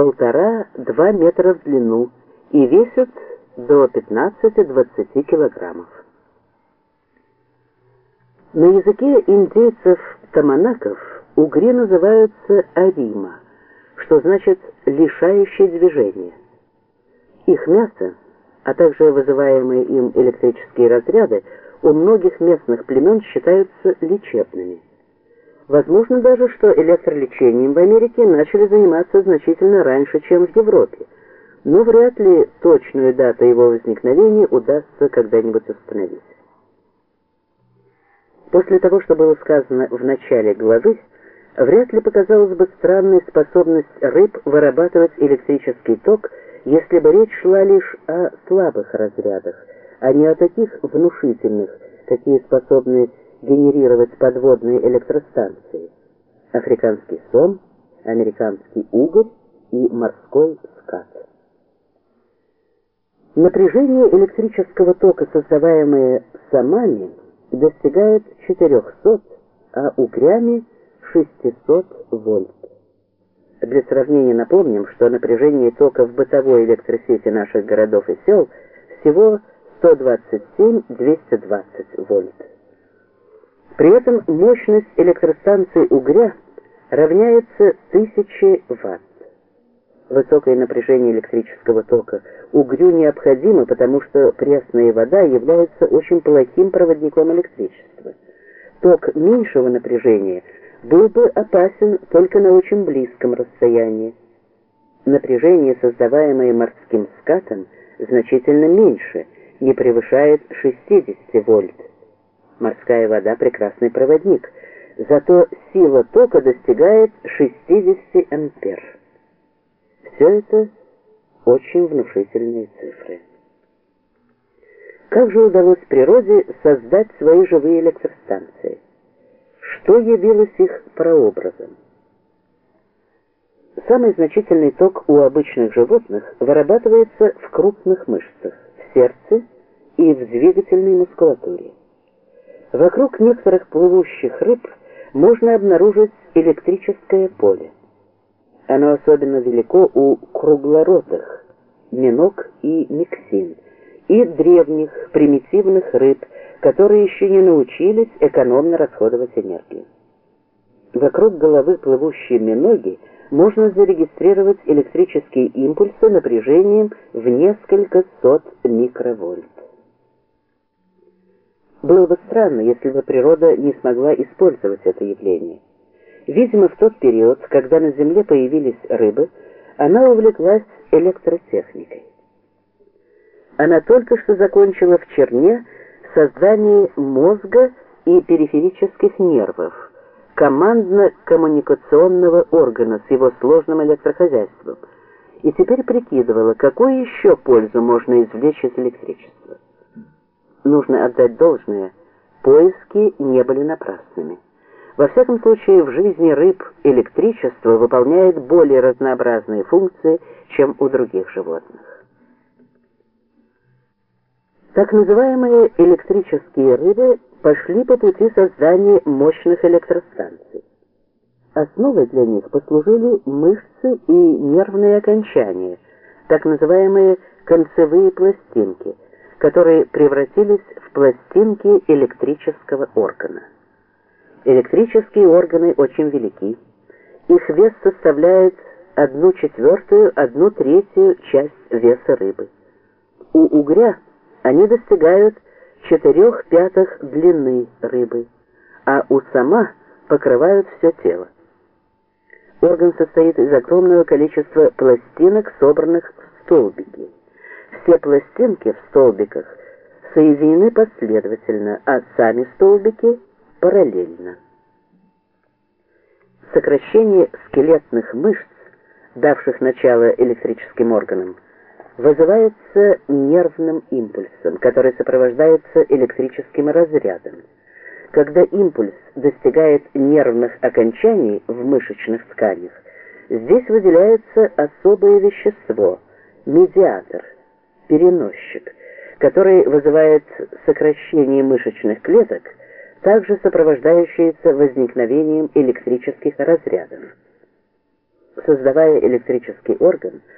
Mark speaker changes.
Speaker 1: 1,5-2 метра в длину и весят до 15-20 килограммов. На языке индейцев таманаков угри называются арима, что значит «лишающий движения». Их мясо, а также вызываемые им электрические разряды, у многих местных племен считаются лечебными. Возможно даже, что электролечением в Америке начали заниматься значительно раньше, чем в Европе, но вряд ли точную дату его возникновения удастся когда-нибудь установить. После того, что было сказано в начале главы, вряд ли показалась бы странной способность рыб вырабатывать электрический ток, если бы речь шла лишь о слабых разрядах, а не о таких внушительных, какие способны генерировать подводные электростанции. Африканский сом, американский уголь и морской скат. Напряжение электрического тока, создаваемое самами, достигает 400, а угрями 600 вольт. Для сравнения напомним, что напряжение тока в бытовой электросети наших городов и сел всего 127-220 вольт. При этом мощность электростанции угря равняется 1000 ватт. Высокое напряжение электрического тока угрю необходимо, потому что пресная вода является очень плохим проводником электричества. Ток меньшего напряжения был бы опасен только на очень близком расстоянии. Напряжение, создаваемое морским скатом, значительно меньше, не превышает 60 вольт. Морская вода прекрасный проводник, зато сила тока достигает 60 ампер. Все это очень внушительные цифры. Как же удалось природе создать свои живые электростанции? Что явилось их прообразом? Самый значительный ток у обычных животных вырабатывается в крупных мышцах, в сердце и в двигательной мускулатуре. Вокруг некоторых плывущих рыб можно обнаружить электрическое поле. Оно особенно велико у круглоротых, минок и миксин, и древних примитивных рыб, которые еще не научились экономно расходовать энергию. Вокруг головы плывущей миноги можно зарегистрировать электрические импульсы напряжением в несколько сот микровольт. Было бы странно, если бы природа не смогла использовать это явление. Видимо, в тот период, когда на Земле появились рыбы, она увлеклась электротехникой. Она только что закончила в Черне создание мозга и периферических нервов, командно-коммуникационного органа с его сложным электрохозяйством, и теперь прикидывала, какую еще пользу можно извлечь из электричества. Нужно отдать должное, поиски не были напрасными. Во всяком случае, в жизни рыб электричество выполняет более разнообразные функции, чем у других животных. Так называемые электрические рыбы пошли по пути создания мощных электростанций. Основой для них послужили мышцы и нервные окончания, так называемые концевые пластинки – которые превратились в пластинки электрического органа. Электрические органы очень велики. Их вес составляет одну четвертую, одну третью часть веса рыбы. У угря они достигают четырех пятых длины рыбы, а у сама покрывают все тело. Орган состоит из огромного количества пластинок, собранных в столбики. Все пластинки в столбиках соединены последовательно, а сами столбики параллельно. Сокращение скелетных мышц, давших начало электрическим органам, вызывается нервным импульсом, который сопровождается электрическим разрядом. Когда импульс достигает нервных окончаний в мышечных тканях, здесь выделяется особое вещество – медиатор – переносчик, который вызывает сокращение мышечных клеток, также сопровождающееся возникновением электрических разрядов. создавая электрический орган,